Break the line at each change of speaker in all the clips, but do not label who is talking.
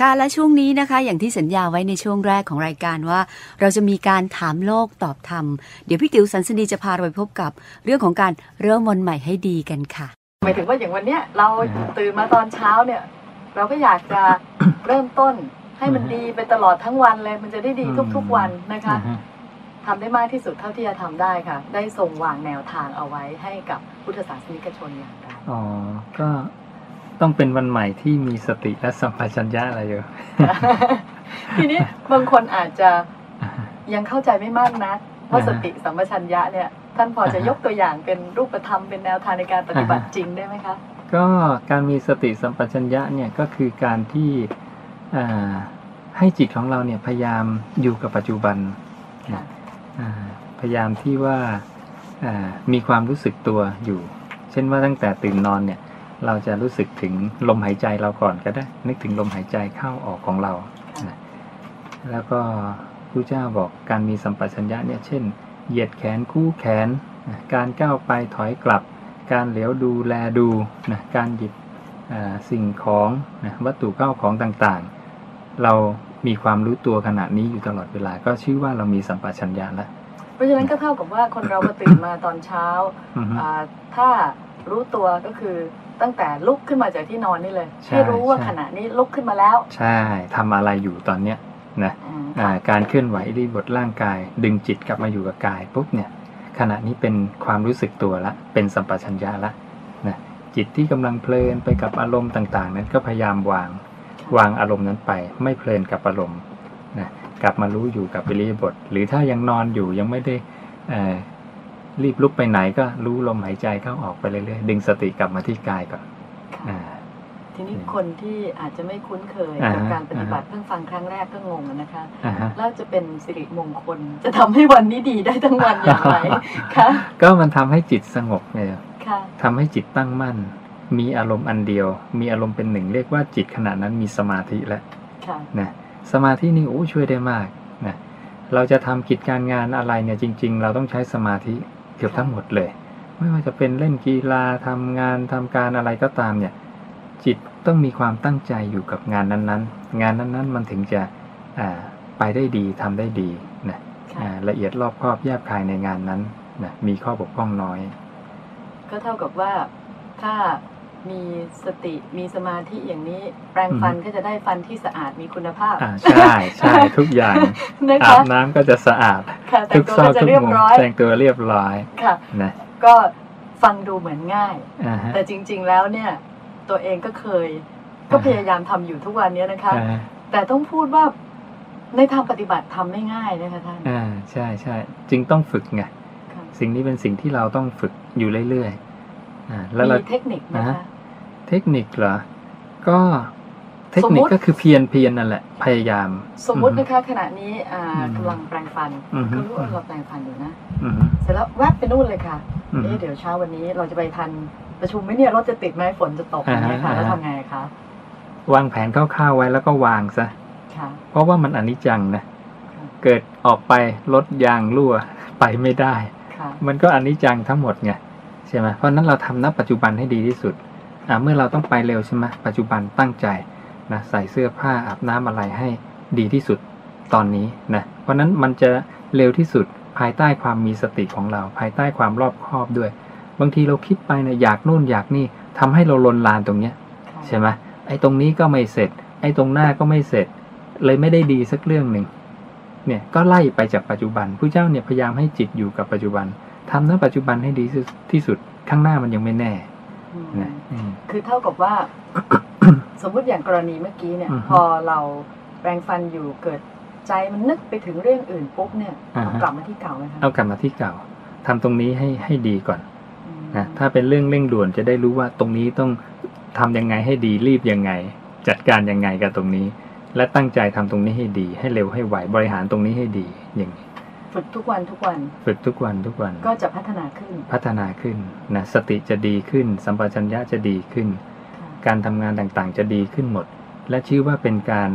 ค่ะและช่วงนี้นะคะ อย่างที่สัญญาไว้ในช่วงแรกของรายการว่า เราจะมีการถามโลกตอบธรรม เดี๋ยวพี่ติ๋วสันสนีจะพาเราไปพบกับ เรื่องของการเริ่มวันใหม่ให้ดีกันค่ะ
หมายถึงว่าอย่างวันเนี้ยเราตื่นมาตอนเช้าเนี่ย เราก็อยากจะเริ่มต้นให้มันดีไปตลอดทั้งวันเลย มันจะได้ดีทุกๆวันนะคะ
อือฮึ
ทำได้มากที่สุดเท่าที่จะทำได้ค่ะ ได้ทรงวางแนวทางเอาไว้ให้กับพุทธศาสนิกชนอย่างไร
อ๋อก็ ต้องเป็นวันใหม่ที่มีสติและสัมปชัญญะอะไรอยู่
ทีนี้บางคนอาจจะยังเข้าใจไม่มากนักว่า
อ่า
ส
ฮะ
ติสัมปชัญญะเนี่ยท่านพอจะ
อ่าฮะ
ยกตัวอย่างเป็นรูปธรรมเป็นแนวทางในการปฏิบัติ
อ่าฮะ
จริงได้ไหมคะ
ก็การมีสติสัมปชัญญะเนี่ยก็คือการที่อ่าให้จิตของเราเนี่ยพยายามอยู่กับปัจจุบัน
ค่ะ
อ่าพยายามที่ว่าอ่ามีความรู้สึกตัวอยู่ เช่นว่าตั้งแต่ตื่นนอนเนี่ย เราจะรู้สึกถึงลมหายใจเราก่อนก็ได้ นึกถึงลมหายใจเข้าออกของเรานะแล้วก็พระเจ้าบอกการมีสัมปชัญญะเนี่ยเช่น เหยียดแขนคู่แขนนะการก้าวไปถอยกลับ การเหลียวดูแลดูนะการหยิบอ่าสิ่งของนะวัตถุเข้าของต่างๆ เรามีความรู้ตัวขณะนี้อยู่ตลอดเวลา ก็ชื่อว่าเรามีสัมปชัญญะแล้ว
เพราะฉะนั้นก็เท่ากับว่าคนเราพอตื่นมาตอนเช้า
อือฮึ
อ่าถ้า รู้ตัวก็คือตั้งแต่ลุกขึ้นมาจากที่นอนนี่เลย
ใช่
ให้รู้ว่า
ใช่
ขณะนี้ลุกขึ้นมาแล้ว
ใช่ทำอะไรอยู่ตอนเนี้ยนะ
อืม
อ่าการเคลื่อนไหวรีบทร่างกาย ดึงจิตกลับมาอยู่กับกายปุ๊บเนี่ยขณะนี้เป็นความรู้สึกตัวละ เป็นสัมปชัญญะละนะจิตที่กำลังเพลินไปกับอารมณ์ต่างๆ นั้นก็พยายามวาง วางอารมณ์นั้นไป ไม่เพลินกับอารมณ์นะกลับมารู้อยู่กับอิริยาบถหรือถ้ายังนอนอยู่ยังไม่ได้เอ่อ รีบลุกไปไหนก็รู้ลมหายใจเข้าออกไปเรื่อยๆดึงสติกลับมาที่กายก่อน
ค่ะ
อ่า
ทีนี้คนที่อาจจะไม่คุ้นเคย
อ่า
กับ
ฮะ
การปฏิบัติ
อ่าฮะ
เพิ่งฟังครั้งแรกก็งงอะนะคะ
อ่าฮะ
แล้วจะเป็นสิริมงคลจะทำให้วันนี้ดีได้ทั้งวันอย่างไรคะ
ก็มันทำให้จิตสงบไง
ค่ะ
ทำให้จิตตั้งมั่น มีอารมณ์อันเดียว มีอารมณ์เป็นหนึ่งเรียกว่าจิตขณะนั้นมีสมาธิแล้ว
ค่ะ
นะสมาธินี่โอ้ช่วยได้มากนะเราจะทำกิจการงานอะไรเนี่ยจริง ๆ เราต้องใช้สมาธิ เกือบทั้งหมดเลย ไม่ว่าจะเป็นเล่นกีฬาทำงานทำการอะไรก็ตามเนี่ย จิตต้องมีความตั้งใจอยู่กับงานนั้นๆ งานนั้นๆ มันถึงจะอ่าไปได้ดีทำได้ดีนะ
ค่ะ
อ่าละเอียดรอบคอบแยบคายในงานนั้นนะมีข้อบกพร่องน้อย
ก็เท่ากับว่าถ้า มีสติมีสมาธิอย่างนี้ แปรงฟัน
อืม
ก็จะได้ฟันที่สะอาดมีคุณภาพ
อ่าใช่ใช่ทุกอย่าง
นะ
อา
คะ
บน้ำก็จะสะอาด
ค่ะแต่
ทุ
ง
ก
ตัว
ซอ
ก็
ก
จะ
ทุก
เรียบ
มุม
ร้อย
แต่งตัวเรียบร้อย
ค่ะ
นะ
ก็ฟังดูเหมือนง่าย
อ่าฮะ
แต่จริง ๆแล้วเนี่ย ตัวเองก็เคย ก็
อ่าฮะ
พยายามทำอยู่ทุกวันนี้นะคะ
อ่า
แต่ต้องพูดว่าในทางปฏิบัติทำไม่ง่ายนะคะท่าน
อ่าใช่ใช่จึงต้องฝึกไง
ค่ะ
สิ่งนี้เป็นสิ่งที่เราต้องฝึกอยู่เรื่อยๆอ่า แล้วเรา
มีเทคนิคไหม
อ่า
คะ
ฮะเทคนิคเหรอ ก็เทค
สม
นิ
มุ
ค
ติ
ก็คือเพียรเพียรนั่นแหละ พยายาม
สมมุตินะคะขณะนี้อ่า
อืม
กำลังแปรงฟัน
อือฮึ
ก็รู้ว่าเราแปรงฟันอยู่นะ
อืม
เสร็จแล้วแวบไปนู่นเลยค่ะ
อืม
เอ๊ะเดี๋ยวเช้าวันนี้เราจะไปทันประชุมไหมเนี่ยรถจะติดไหมฝนจะตกอย่างเงี้ยค่ะ
อ่าฮะ
แล้วทำไงคะ
วางแผนคร่าวๆไว้แล้วก็วางซะ
ค่ะ
เพราะว่ามันอนิจจังนะ
ค่ะ
เกิดออกไปรถยางรั่วไปไม่ได้
ค่ะ
มันก็อนิจจังทั้งหมดไง ใช่ไหมเพราะฉะนั้นเราทำณปัจจุบันให้ดีที่สุดอ่าเมื่อเราต้องไปเร็วใช่ไหมปัจจุบันตั้งใจนะใส่เสื้อผ้าอาบน้ำอะไรให้ดีที่สุดตอนนี้นะเพราะฉะนั้นมันจะเร็วที่สุดภายใต้ความมีสติของเรา ภายใต้ความรอบคอบด้วย บางทีเราคิดไปนะอยากนู่นอยากนี่ทำให้เราลนลานตรงเนี้ย
ค่ะ
ใช่ไหมไอ้ตรงนี้ก็ไม่เสร็จ ไอ้ตรงหน้าก็ไม่เสร็จ เลยไม่ได้ดีสักเรื่องหนึ่งเนี่ยก็ไล่ไปจากปัจจุบันผู้เจ้าเนี่ยพยายามให้จิตอยู่กับปัจจุบัน ทำณปัจจุบันให้ดีที่สุดข้างหน้ามันยังไม่แน่
อืม
นะอืม
คือเท่ากับว่า สมมุติอย่างกรณีเมื่อกี้เนี่ย
อือฮึ
พอเราแปรงฟันอยู่เกิดใจมันนึกไปถึงเรื่องอื่นปุ๊บเนี่ย
อ่า
เอา
ฮะ
กลับมาที่เก่าไหมคะ
เอากลับมาที่เก่าทำตรงนี้ให้ให้ดีก่อน
อืม
นะถ้าเป็นเรื่องเร่งด่วนจะได้รู้ว่าตรงนี้ต้องทำยังไงให้ดีรีบยังไง จัดการยังไงกับตรงนี้ และตั้งใจทำตรงนี้ให้ดี ให้เร็วให้ไวบริหารตรงนี้ให้ดีอย่างนี้
ฝึกทุกวันทุกวัน
ฝึกทุกวันทุกวัน
ก็จะพัฒนาขึ้น
พัฒนาขึ้นนะสติจะดีขึ้น สัมปชัญญะจะดีขึ้น
ค่ะ
การทำงานต่างๆ จะดีขึ้นหมด และชื่อว่าเป็นการ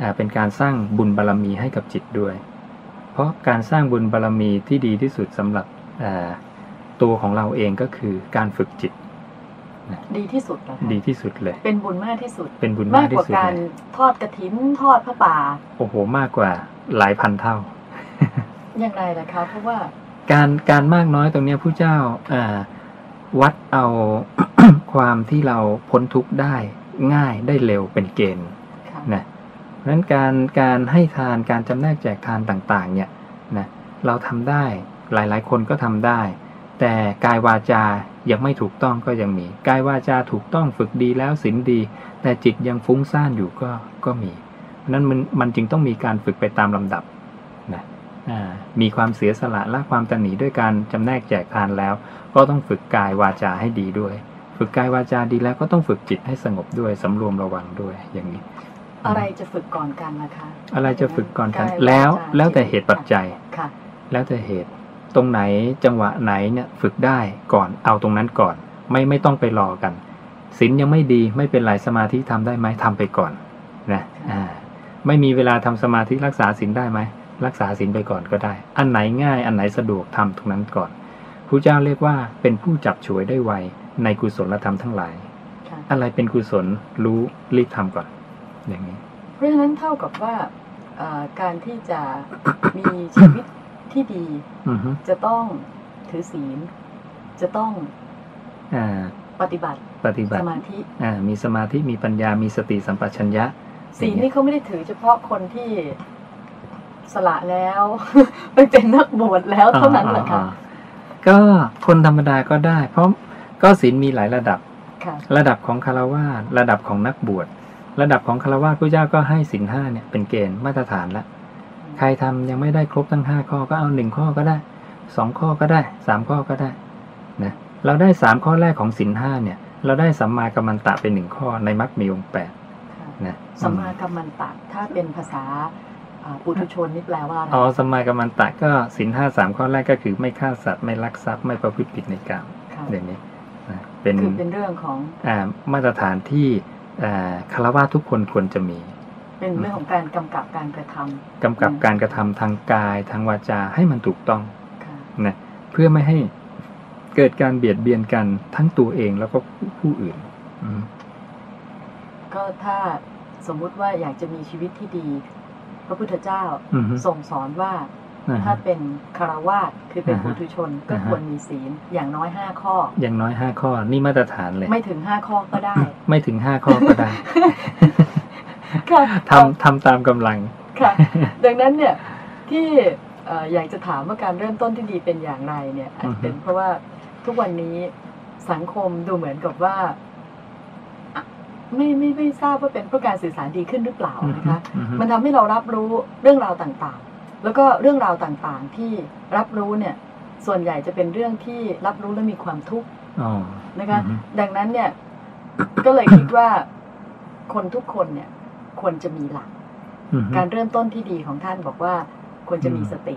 อ่าเป็นการสร้างบุญบารรมีให้กับจิตด้วย เพราะการสร้างบุญบารรมีที่ดีที่สุดสำหรับอ่าตัวของเราเองก็คือการฝึกจิต
ดีที่สุดเหรอคะ
ดีที่สุดเลย
เป็นบุญมากที่สุด
เป็นบุญ
มามา
กก
ก
ที่
ว่า
สุด
การ
เลย
ทอดกระถินทอดพระป่า
โอ้โห มากกว่าหลายพันเท่า
อย่างไรล่ะคะเพราะว่า
การการมากน้อยตรงเนี้ยผู้เจ้าอ่าวัดเอาความที่เราพ้นทุกข์ได้ง่ายได้เร็วเป็นเกณฑ์
ค่ะ
นะเพราะฉะนั้นการการให้ทานการจำแนกแจกทานต่างๆ เนี่ยนะเราทำได้หลายๆ คนก็ทำได้ แต่กายวาจายังไม่ถูกต้องก็ยังมีกายวาจาถูกต้องฝึกดีแล้วศีลดี แต่จิตยังฟุ้งซ่านอยู่ก็ก็มีเพราะฉะนั้นมันมันจึงต้องมีการฝึกไปตามลำดับนะอ่า มีความเสียสละละความตระหนีด้วยการจำแนกแจกทานแล้ว ก็ต้องฝึกกายวาจาให้ดีด้วย ฝึกกายวาจาดีแล้วก็ต้องฝึกจิตให้สงบด้วยสำรวมระวังด้วยอย่างนี้
อะไรจะฝึกก่อนกันนะคะ
อะไรจะฝึกก่อนกัน
กาย
แล้วา
จา
แล้วแต่
จิต
เหตุปัจจัย
ค่ะ
แล้วแต่เหตุตรงไหนจังหวะไหนเนี่ยฝึกได้ก่อนเอาตรงนั้นก่อน ไม่ไม่ต้องไปรอกันศีลยังไม่ดีไม่เป็นไรสมาธิทำได้ไหมทำไปก่อนนะอ่าไม่มีเวลาทำสมาธิรักษาศีลได้ไหม รักษาศีลไปก่อนก็ได้ อันไหนง่ายอันไหนสะดวกทำตรงนั้นก่อนพระเจ้าเรียกว่าเป็นผู้จับฉวยได้ไวในกุศลธรรมทั้งหลาย
ค่ะ
อะไรเป็นกุศลรู้รีบทำก่อน อย่างนี้
เพราะฉะนั้นเท่ากับว่าเอ่อการที่จะมีชีวิตที่ดี
อือฮึ
จะต้องถือศีล จะต้อง
อ่า
ปฏิบัติ
ปฏิบั
ส
ติ
มาธิ
อ่ามีสมาธิมีปัญญามีสติสัมปชัญญะ
ศีลนี่เขาไม่ได้ถือเฉพาะคนที่ สละแล้ว ไปเป็นนักบวชแล้วเท่านั้นเหรอคะา
ๆก็คนธรรมดาก็ได้ เพราะก็ศีลมีหลายระดับ
ค่ะ
ระดับของคารวาสระดับของนักบวชระดับของคารวาสพระเจ้าก็ให้ศีลห้าเนี่ยเป็นเกณฑ์มาตรฐานละใครทำยังไม่ได้ครบทั้งห้าข้อก็เอาหนึ่งข้อก็ได้สองข้อก็ได้สามข้อก็ได้นะเราได้สามข้อแรกของศีลห้าเนี่ย เราได้สัมมากัมมันตะเป็นหนึ่งข้อในมรรคมีองค์แปด
ค่ะ
นะ
สัมมากัมมันตะถ้าเป็นภาษาอ่า ปุถุชนนี่แปลว่าอะไร
อ๋อสัมมากัมมันตะก็ศีลห้าสามข้อแรกก็คือไม่ฆ่าสัตว์ไม่ลักทรัพย์ไม่ประพฤติผิดในกาม
ค่ะ
อย่างนี้นะเป็น
คือเป็นเรื่องของ
อ่ามาตรฐานที่อ่าคารวะทุกคนควรจะมี
เป็นเรื่องของการกำกับการกระทำ
กำกับการกระทำทางกายทางวาจาให้มันถูกต้อง
ค่ะ
นะเพื่อไม่ให้เกิดการเบียดเบียนกันทั้งตัวเองแล้วก็ผู้ผู้อื่นอืม
ก็ถ้าสมมุติว่าอยากจะมีชีวิตที่ดี พระพุทธเจ้า
อืมฮึ
ทรงสอนว่า
อ่า
ถ้า
ฮะ
เป็นคารวาสคือเป็น
อ่าฮะ
ปุถุชนก็
อ่าฮะ
ควรมีศีลอย่างน้อยห้าข้อ
อย่างน้อยห้าข้อนี่มาตรฐานเลย
ไม่ถึงห้าข้อก็ได้
ไม่ถึงห้าข้อก็ได้
ค่ะ
ทำทำตามกำลัง
ค่ะ ดังนั้นเนี่ยที่เอ่ออยากจะถามว่าการเริ่มต้นที่ดีเป็นอย่างไรเนี่ยอาจจะเป็นเพราะว่าทุกวันนี้สังคมดูเหมือนกับว่าอะ ไม่ไม่ไม่ทราบว่าเป็นเพราะการสื่อสารดีขึ้นหรือเปล่านะคะ
อือฮึ
มันทำให้เรารับรู้เรื่องราวต่างๆ แล้วก็เรื่องราวต่างๆที่รับรู้เนี่ยส่วนใหญ่จะเป็นเรื่องที่รับรู้และมีความทุกข์
อ๋อ
นะคะ
อือฮึ
ดังนั้นเนี่ยก็เลยคิดว่าคนทุกคนเนี่ยควรจะมีหลัก
อือฮึ
การเริ่มต้นที่ดีของท่านบอกว่าควรจะมี
อืม
สติ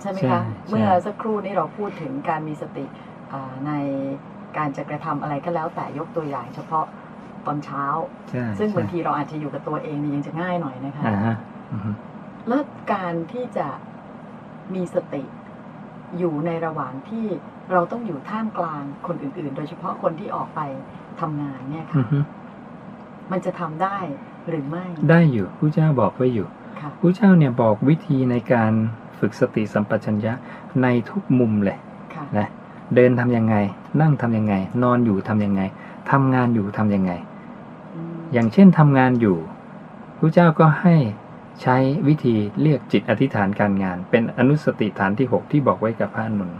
ใช่ไหม
ใช่
คะ
ใช่
เมื่อสักครู่นี้เราพูดถึงการมีสติอ่าในการจะกระทำอะไรก็แล้วแต่ยกตัวอย่างเฉพาะ ตอนเช้า
ใช่
ซึ่ง
ใช่
บางทีเราอาจจะอยู่กับตัวเองนี่ยังจะง่ายหน่อยนะคะ
อ่าฮะอือฮึ
แล้วการที่จะมีสติอยู่ในระหว่างที่เราต้องอยู่ท่ามกลางคนอื่น ๆ โดยเฉพาะคนที่ออกไปทำงานเนี่ย
อื
ค่ะ
อฮึ
มันจะทำได้หรือไม่
ได้อยู่ผู้เจ้าบอกไว้อยู่
ค่ะ
ผู้เจ้าเนี่ยบอกวิธีในการฝึกสติสัมปชัญญะในทุกมุมเลย
ค่ะ
นะเดินทำยังไง นั่งทำยังไง นอนอยู่ทำยังไงทำงานอยู่ทำยังไง
อ
ย่างเช่นทำงานอยู่พระเจ้าก็ให้ใช้วิธีเรียกจิตอธิษฐานการงาน เป็นอนุสติฐานที่ 6 ที่บอกไว้กับพระนุน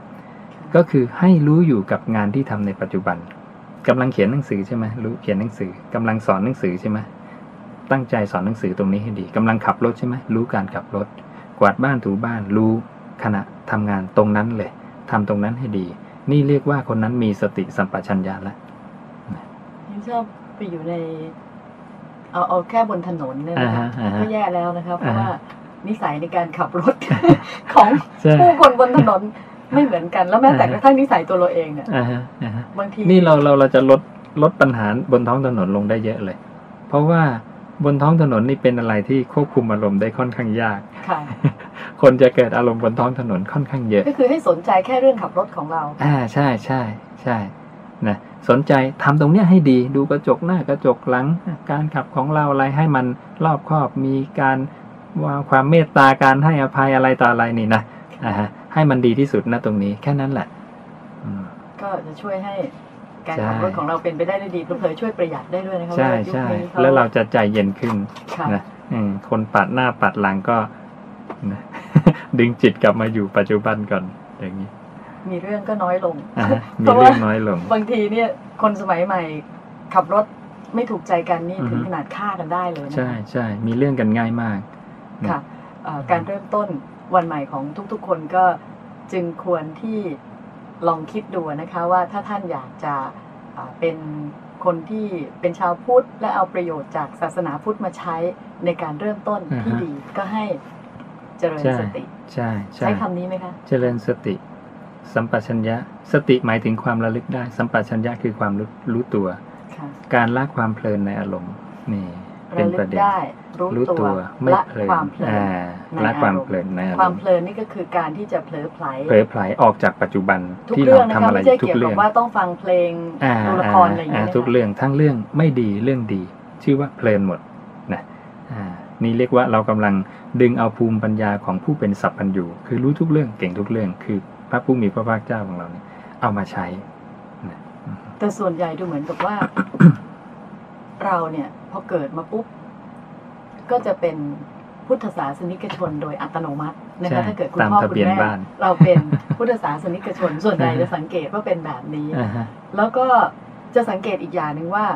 ก็คือให้รู้อยู่กับงานที่ทำในปัจจุบันกำลังเขียนหนังสือใช่ไหมรู้เขียนหนังสือกำลังสอนหนังสือใช่ไหมตั้งใจสอนหนังสือตรงนี้ให้ดีกำลังขับรถใช่ไหมรู้การขับรถ กวาดบ้านถูบ้านรู้ขณะทำงานตรงนั้นเลยทำตรงนั้นให้ดี นี่เรียกว่าคนนั้นมีสติสัมปชัญญะแล้ว
ชอบไปอยู่ใน เอาเอาแค่บนถนนเนี่ย
อ่า
นะ
ฮะ
คะ
อ่าฮะ
ก็แย่แล้วนะคะเพราะ
อ่าฮะ
ว่านิสัยในการขับรถของ
ใช่
ผู้คนบนถนนไม่เหมือนกัน แล้วแม้แต่
อ่าฮะ
กระทั่งนิสัยตัวเราเองเนี่ย
อ่าฮะอ่าฮะ
บางที
นี่เราเราเราจะลดลดปัญหาบนท้องถนนลงได้เยอะเลย เพราะว่าบนท้องถนนนี่เป็นอะไรที่ควบคุมอารมณ์ได้ค่อนข้างยาก
ค่ะ
คนจะเกิดอารมณ์บนท้องถนนค่อนข้างเยอะ
ก็คือให้สนใจแค่เรื่องขับรถของเรา
อ่าใช่ใช่ใช่ นะสนใจทำตรงเนี้ยให้ดีดูกระจกหน้ากระจกหลัง การขับของเราอะไรให้มันรอบคอบมีการวางความเมตตาการให้อภัยอะไรต่ออะไรนี่นะอ่าฮะให้มันดีที่สุดนะตรงนี้แค่นั้นแหละอืม
ก็จะช่วยให้การ
ใช่
ขับรถของเราเป็นไปได้ด้วยดีเผลอๆช่วยประหยัดได้ด้วยนะคะ
ใช่
ว่ายุค
ใช่
นี้ข
แล้วเราจะใจเย็นขึ้น
ค่ะ
นะอืมคนปัดหน้าปัดหลังก็นะดึงจิตกลับมาอยู่ปัจจุบันก่อนอย่างนี้
มีเรื่องก็น้อยลง
อ่าฮะมี
เพราะว่า
เรื่องน้อยลง
บางทีเนี่ยคนสมัยใหม่ขับรถไม่ถูกใจกันนี่
อือฮึ
ถึงขนาดฆ่ากันได้เลยนะคะ
ใช่ใช่มีเรื่องกันง่ายมาก
ค่ะเอ่อการเริ่มต้นวันใหม่ของทุกๆ คนก็จึงควรที่ลองคิดดูนะคะว่าถ้าท่านอยากจะอ่าเป็นคนที่เป็นชาวพุทธ และเอาประโยชน์จากศาสนาพุทธมาใช้ในการเริ่มต้น
อ่าฮะ
ที่ดีก็ให้เจริญ
ใช่
สติ
ใช่ใช่
ใช้คำนี้ไหมคะ
เจริญสติ สัมปชัญญะ สติหมายถึงความระลึกได้ สัมปชัญญะคือความรู้รู้ตัว
ค่ะ
การละความเพลินในอารมณ์นี่เป็
ระ
น
ลึ
ประ
ก
เด็น
ได้รู้
รู้
ตั
ตัววไม่
ละ
เพลิน
ความเพลิน
อ่า
ใน
ละความ
อารมณ์
เพลินในอา
ค
ร
วาม
มณ์
เพลินนี่ก็คือการที่จะเผลอไผล
เผลอไผลออกจากปัจจุบัน
ทุก
ที่
เรื่
เรา
องนะ
ทำ
คะ
อะไร
ไม่ใช่
ทุก
เกี่ยว
เรื่
กั
อบง
ว่าต้องฟังเพลง
อ่า
ดูละครอะไรอย่าง
อ่า
เงี้ย
ทุก
นะคะ
เรื่องทั้งเรื่องไม่ดีเรื่องดี ชื่อว่าเพลินหมดนะอ่านี่เรียกว่าเรากำลังดึงเอาภูมิปัญญาของผู้เป็นสัพพัญญูคือรู้ทุกเรื่องเก่งทุกเรื่องคือ พระผู้มีพระภาคเจ้าของเราเนี่ยเอามาใช้นะอืม
แต่ส่วนใหญ่ดูเหมือนกับว่า เราเนี่ย พอเกิดมาปุ๊บ ก็จะเป็นพุทธศาสนิกชนโดยอัตโนมัตินะคะ
ใช่
ถ้าเกิดคุณ
ตาม
พ่อ
ทะ
คุ
เบีย
ณ
น
แม่
บ้าน
เราเป็นพุทธศาสนิกชน ส่วนใหญ่จะสังเกตว่าเป็นแบบนี้
อ่าฮะ
แล้วก็จะสังเกตอีกอย่างหนึ่งว่า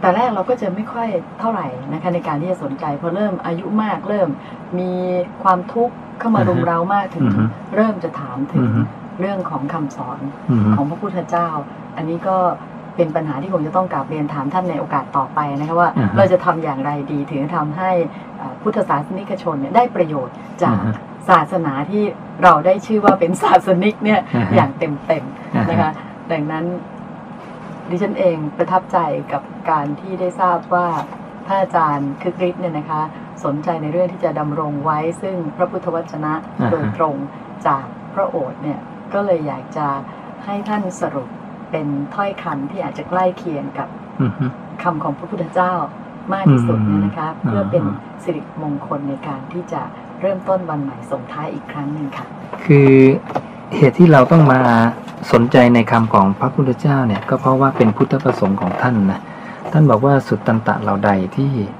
แต่แรกเราก็จะไม่ค่อยเท่าไหร่นะคะในการที่จะสนใจพอเริ่มอายุมากเริ่มมีความทุกข์ เข้ามารุมเร้ามากถึง
อือฮึ
เริ่มจะถามถึ
อื
ง
อฮึ
เรื่องของคำสอน
อืม
ของพระพุทธเจ้า อันนี้ก็เป็นปัญหาที่ผมจะต้องกลับเรียนถามท่านในโอกาสต่อไปนะคะว่า
อ่าฮะ
เราจะทำอย่างไรดีถึงจะทำให้อ่าพุทธศาสนิกชนเนี่ยได้ประโยชน์จาก
อ่าฮะ
ศาสนาที่เราได้ชื่อว่าเป็นศาสนิกเนี่ย
อ่าฮะ
อย่างเต็มเต็มๆ
อ่าฮะ
นะคะดังนั้นดิฉันเองประทับใจกับการที่ได้ทราบว่าท่านอาจารย์คึกฤทธิ์เนี่ยนะคะ สนใจในเรื่องที่จะดำรงไว้ ซึ่งพระพุทธวจนะ
อ่าฮะ
โดยตรงจากพระโอษฐ์เนี่ยก็เลยอยากจะให้ท่านสรุปเป็นถ้อยคำที่อาจจะใกล้เคียงกับ
อืมฮึ
คำของพระพุทธเจ้ามากที่สุดเนี่ยนะคะ
อืม
เพื่อเป็น
อ่า
สิริมงคลในการที่จะเริ่มต้นวันใหม่ส่งท้ายอีกครั้งหนึ่งค่ะ
คือเหตุที่เราต้องมาสนใจในคำของพระพุทธเจ้าเนี่ย ก็เพราะว่าเป็นพุทธประสงค์ของท่านนะท่านบอกว่าสุดตันตะเหล่าใดที่อ่า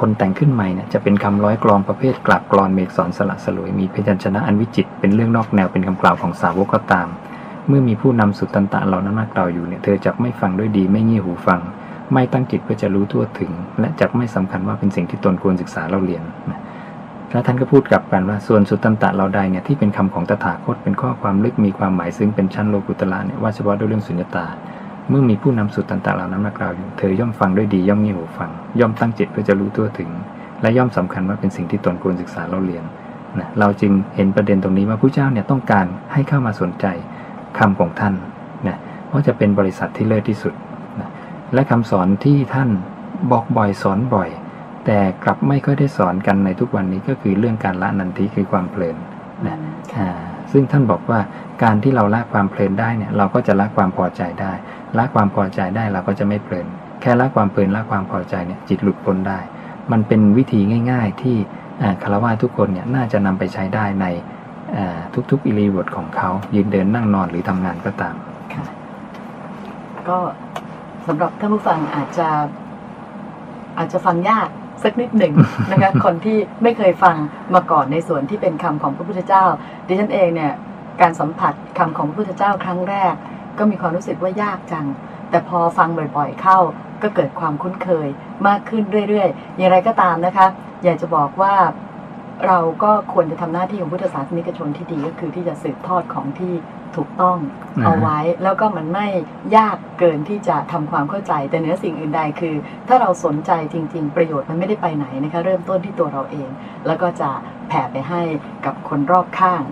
คนแต่งขึ้นใหม่เนี่ยจะเป็นคำร้อยกลองประเภทกลับกรอนเมกสอนสละสลวยมีพยัญชนะอันวิจิตเป็นเรื่องนอกแนวเป็นคำกล่าวของสาวกก็ตาม เมื่อมีผู้นำสุดตันตะเหล่านั้นมากล่าวอยู่เนี่ยเธอจะไม่ฟังด้วยดีไม่เงี่ยหูฟัง ไม่ตั้งจิตเพื่อจะรู้ทั่วถึง และจะไม่สำคัญว่าเป็นสิ่งที่ตนควรศึกษาเราเรียนนะแล้วท่านก็พูดกลับกันว่าส่วนสุตตันตะเราใดเนี่ยที่เป็นคำของตถาคตเป็นข้อความลึกมีความหมายซึ่งเป็นชั้นโลกุตละเนี่ยว่าเฉพาะด้วยเรื่องสุญญตา เมื่อมีผู้นำสุตตันตะเหล่านั้นมากล่าวอยู่ เธอย่อมฟังด้วยดีย่อมเงี่ยหูฟัง ย่อมตั้งจิตเพื่อจะรู้ทั่วถึง และย่อมสำคัญว่าเป็นสิ่งที่ตนควรศึกษาเราเรียนนะเราจึงเห็นประเด็นตรงนี้ว่าผู้เจ้าเนี่ยต้องการให้เข้ามาสนใจคำของท่านนะเพราะจะเป็นบริษัทที่เลิศที่สุดนะและคำสอนที่ท่านบอกบ่อยสอนบ่อย แต่กลับไม่ค่อยได้สอนกันในทุกวันนี้ก็คือเรื่องการละนันทิคือความเพลินนะอ่า ซึ่งท่านบอกว่าการที่เราละความเพลินได้เนี่ยเราก็จะละความพอใจได้ละความพอใจได้เราก็จะไม่เพลิน แค่ละความเพลินละความพอใจเนี่ยจิตหลุดพ้นได้ มันเป็นวิธีง่าย ๆ ที่อ่าคารวะทุกคนเนี่ยน่าจะนำไปใช้ได้ในทุกๆอิริบถของเขายืนเดินนั่งนอนหรือทำงานก็ตาม
ก็สำหรับท่านผู้ฟังอาจจะอาจจะฟังยาก สักนิดหนึ่งนะคะคนที่ไม่เคยฟังมาก่อนในส่วนที่เป็นคำของพระพุทธเจ้า ดิฉันเองเนี่ยการสัมผัสคำของพระพุทธเจ้าครั้งแรก ก็มีความรู้สึกว่ายากจัง แต่พอฟังบ่อยๆเข้า ก็เกิดความคุ้นเคยมากขึ้นเรื่อยๆ อย่างไรก็ตามนะคะ อยากจะบอกว่าเราก็ควรจะทำหน้าที่ของพุทธศาสนิกชนที่ดีก็คือที่จะสืบทอดของที่ ถูกต้อง
อ่าฮะ
เอาไว้ แล้วก็มันไม่ยากเกินที่จะทำความเข้าใจ แต่เหนือสิ่งอื่นใดคือ ถ้าเราสนใจจริง ๆ ประโยชน์มันไม่ได้ไปไหนนะคะเริ่มต้นที่ตัวเราเอง แล้วก็จะแผ่ไปให้กับคนรอบข้าง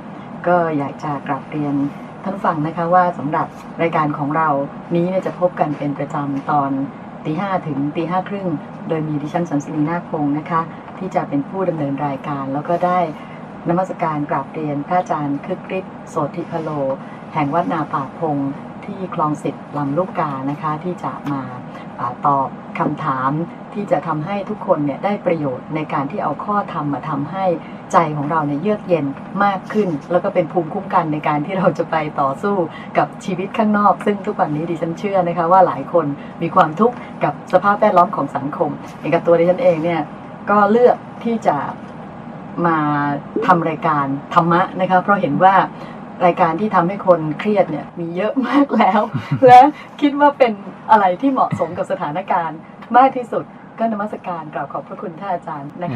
ก็อยากจะกราบเรียนท่านผู้ฟังนะคะว่าสำหรับรายการของเรานี้เนี่ยจะพบกันเป็นประจำตอนตีห้าถึงตีห้าครึ่งโดยมีดิฉันสันสนีนาคพงศ์นะคะ ที่จะเป็นผู้ดำเนินรายการแล้วก็ได้ นมัสการกราบเรียนพระอาจารย์คึกฤทธิ์โสติพโล แห่งวัดนาป่าพงที่คลองสิทธิ์ลำลูกกานะคะที่จะมาอตอบคำถามที่จะทำให้ทุกคนเนี่ยได้ประโยชน์ในการที่เอาข้อธรรมมาทำให้ใจของเราเนี่ยเยือกเย็นมากขึ้น แล้วก็เป็นภูมิคุ้มกันในการที่เราจะไปต่อสู้กับชีวิตข้างนอก ซึ่งทุกวันนี้ดิฉันเชื่อนะคะว่าหลายคนมีความทุกข์กับสภาพแวดล้อมของสังคมอย่างกับตัวดิฉันเองเนี่ยก็เลือกที่จะ มาทำรายการธรรมะนะคะเพราะเห็นว่ารายการที่ทำให้คนเครียดเนี่ยมีเยอะมากแล้ว และคิดว่าเป็นอะไรที่เหมาะสมกับสถานการณ์มากที่สุดก็นมัสการกราบขอบพระคุณท่านอาจารย์นะคะ